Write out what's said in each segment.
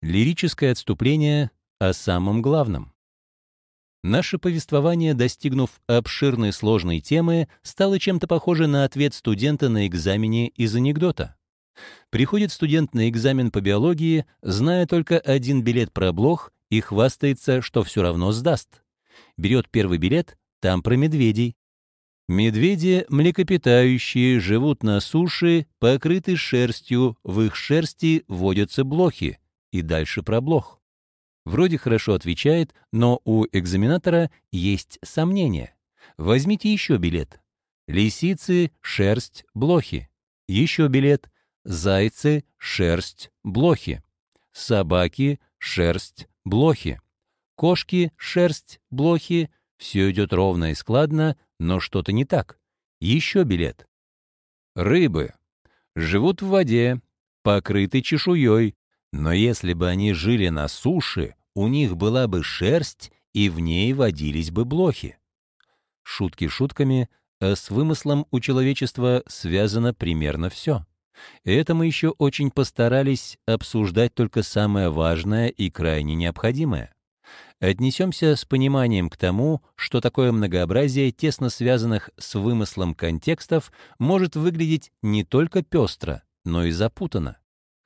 Лирическое отступление о самом главном. Наше повествование, достигнув обширной сложной темы, стало чем-то похоже на ответ студента на экзамене из анекдота. Приходит студент на экзамен по биологии, зная только один билет про блох и хвастается, что все равно сдаст. Берет первый билет, там про медведей. Медведи млекопитающие, живут на суше, покрыты шерстью, в их шерсти водятся блохи и дальше про блох. Вроде хорошо отвечает, но у экзаменатора есть сомнения. Возьмите еще билет. Лисицы, шерсть, блохи. Еще билет. Зайцы, шерсть, блохи. Собаки, шерсть, блохи. Кошки, шерсть, блохи. Все идет ровно и складно, но что-то не так. Еще билет. Рыбы. Живут в воде, покрыты чешуей, но если бы они жили на суше, у них была бы шерсть, и в ней водились бы блохи. Шутки шутками, а с вымыслом у человечества связано примерно все. И это мы еще очень постарались обсуждать только самое важное и крайне необходимое. Отнесемся с пониманием к тому, что такое многообразие тесно связанных с вымыслом контекстов может выглядеть не только пестро, но и запутанно.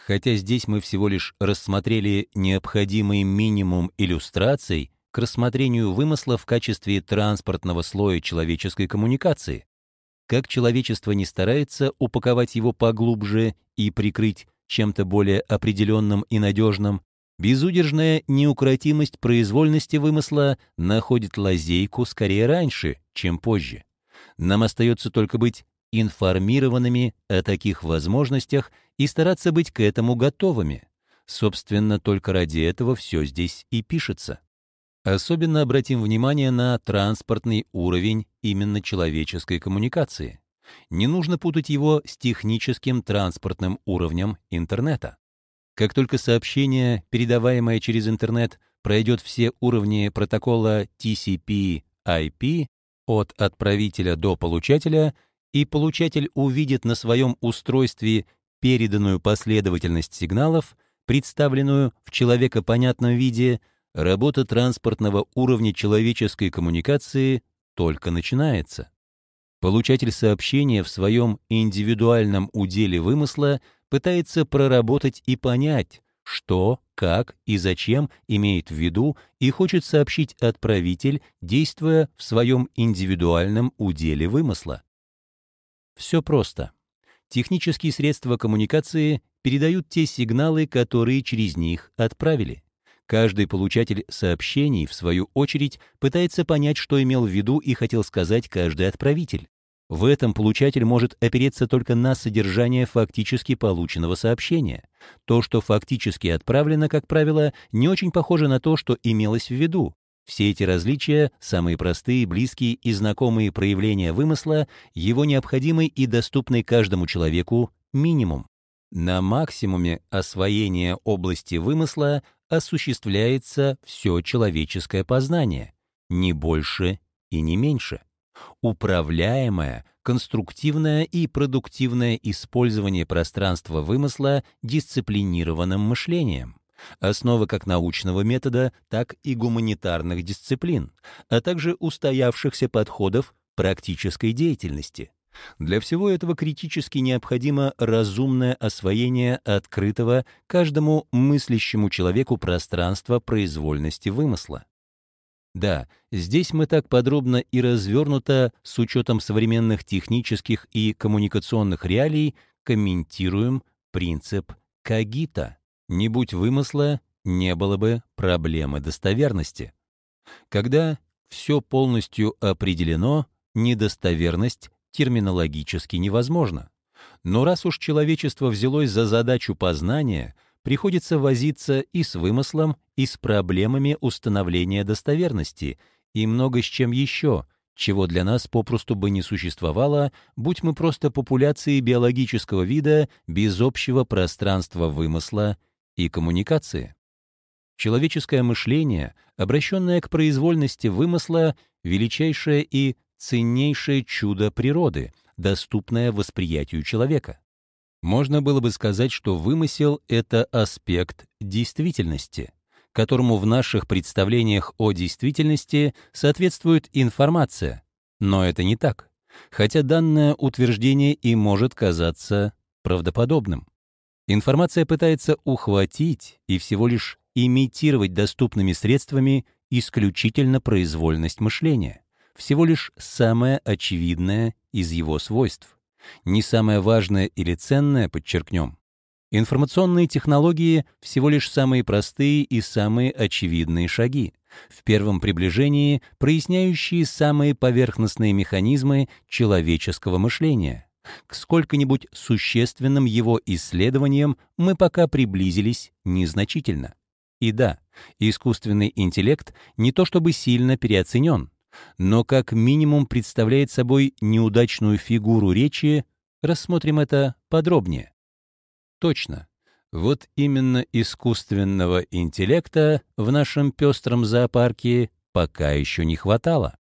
Хотя здесь мы всего лишь рассмотрели необходимый минимум иллюстраций к рассмотрению вымысла в качестве транспортного слоя человеческой коммуникации. Как человечество не старается упаковать его поглубже и прикрыть чем-то более определенным и надежным, безудержная неукротимость произвольности вымысла находит лазейку скорее раньше, чем позже. Нам остается только быть информированными о таких возможностях и стараться быть к этому готовыми. Собственно, только ради этого все здесь и пишется. Особенно обратим внимание на транспортный уровень именно человеческой коммуникации. Не нужно путать его с техническим транспортным уровнем интернета. Как только сообщение, передаваемое через интернет, пройдет все уровни протокола TCP-IP от отправителя до получателя, и получатель увидит на своем устройстве переданную последовательность сигналов, представленную в человекопонятном виде, работа транспортного уровня человеческой коммуникации только начинается. Получатель сообщения в своем индивидуальном уделе вымысла пытается проработать и понять, что, как и зачем имеет в виду и хочет сообщить отправитель, действуя в своем индивидуальном уделе вымысла. Все просто. Технические средства коммуникации передают те сигналы, которые через них отправили. Каждый получатель сообщений, в свою очередь, пытается понять, что имел в виду и хотел сказать каждый отправитель. В этом получатель может опереться только на содержание фактически полученного сообщения. То, что фактически отправлено, как правило, не очень похоже на то, что имелось в виду. Все эти различия, самые простые, близкие и знакомые проявления вымысла, его необходимый и доступный каждому человеку минимум. На максимуме освоения области вымысла осуществляется все человеческое познание, не больше и не меньше. Управляемое, конструктивное и продуктивное использование пространства вымысла дисциплинированным мышлением основа как научного метода, так и гуманитарных дисциплин, а также устоявшихся подходов практической деятельности. Для всего этого критически необходимо разумное освоение открытого каждому мыслящему человеку пространства произвольности вымысла. Да, здесь мы так подробно и развернуто, с учетом современных технических и коммуникационных реалий, комментируем принцип Кагита. Не будь вымысла, не было бы проблемы достоверности. Когда все полностью определено, недостоверность терминологически невозможна. Но раз уж человечество взялось за задачу познания, приходится возиться и с вымыслом, и с проблемами установления достоверности, и много с чем еще, чего для нас попросту бы не существовало, будь мы просто популяцией биологического вида без общего пространства вымысла и коммуникации. Человеческое мышление, обращенное к произвольности вымысла, величайшее и ценнейшее чудо природы, доступное восприятию человека. Можно было бы сказать, что вымысел — это аспект действительности, которому в наших представлениях о действительности соответствует информация. Но это не так, хотя данное утверждение и может казаться правдоподобным. Информация пытается ухватить и всего лишь имитировать доступными средствами исключительно произвольность мышления, всего лишь самое очевидное из его свойств. Не самое важное или ценное, подчеркнем. Информационные технологии — всего лишь самые простые и самые очевидные шаги, в первом приближении проясняющие самые поверхностные механизмы человеческого мышления. К сколько-нибудь существенным его исследованиям мы пока приблизились незначительно. И да, искусственный интеллект не то чтобы сильно переоценен, но как минимум представляет собой неудачную фигуру речи, рассмотрим это подробнее. Точно. Вот именно искусственного интеллекта в нашем пестром зоопарке пока еще не хватало.